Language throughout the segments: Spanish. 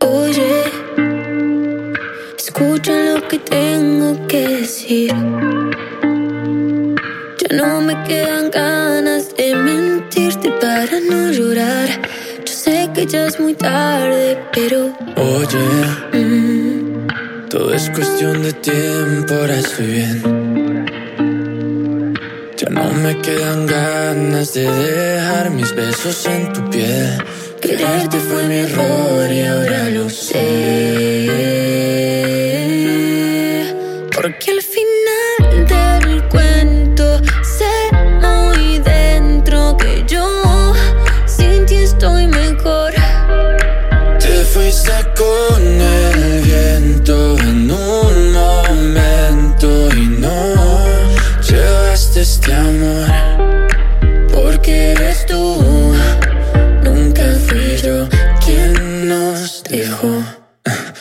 Oye, escucha lo que tengo que decir. Ya no me quedan ganas de mentirte para no llorar. Yo sé que ya es muy tarde, pero. Oye, todo es cuestión de tiempo, ahora estoy bien. Ya no me quedan ganas de dejar mis besos en tu piel. Quererte fue mi error y ahora lo sé. Porque al final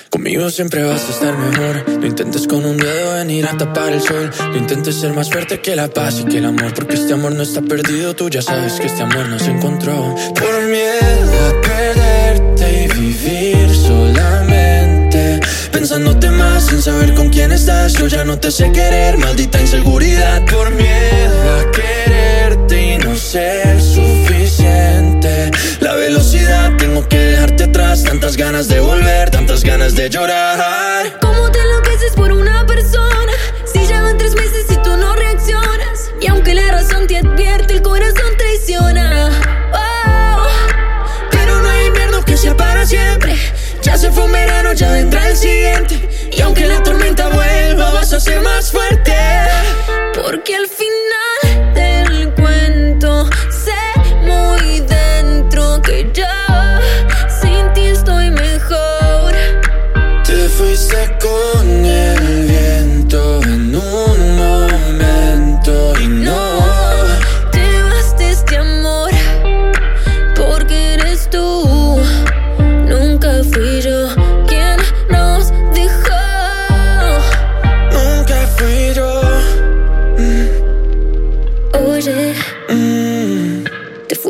Conmigo siempre vas a estar mejor. No intentes con un dedo venir a tapar el sol. No intentes ser más fuerte que la paz y que el amor. Porque este amor no está perdido. Tú ya sabes que este amor no se encontró. Por miedo a perderte y vivir solamente. Pensándote más sin saber con quién estás. Yo ya no te sé querer. Maldita inseguridad. Por miedo a quererte y no ser suficiente. La velocidad, tengo que. Tantas ganas de volver, tantas ganas de llorar. ¿Cómo te enloqueces por una persona? Si ya van tres meses y tú no reaccionas. Y aunque la razón te advierte, el corazón traiciona. Oh, Pero no hay invierno que sea para siempre. Ya se fue un verano, ya vendrá el siguiente. Y aunque la tormenta vuelva,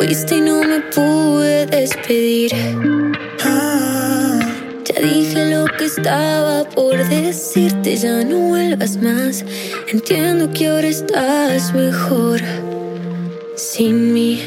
fuiste y no me pude despedir. Ya dije lo que estaba por decirte, ya no vuelvas más. Entiendo que ahora estás mejor sin mí.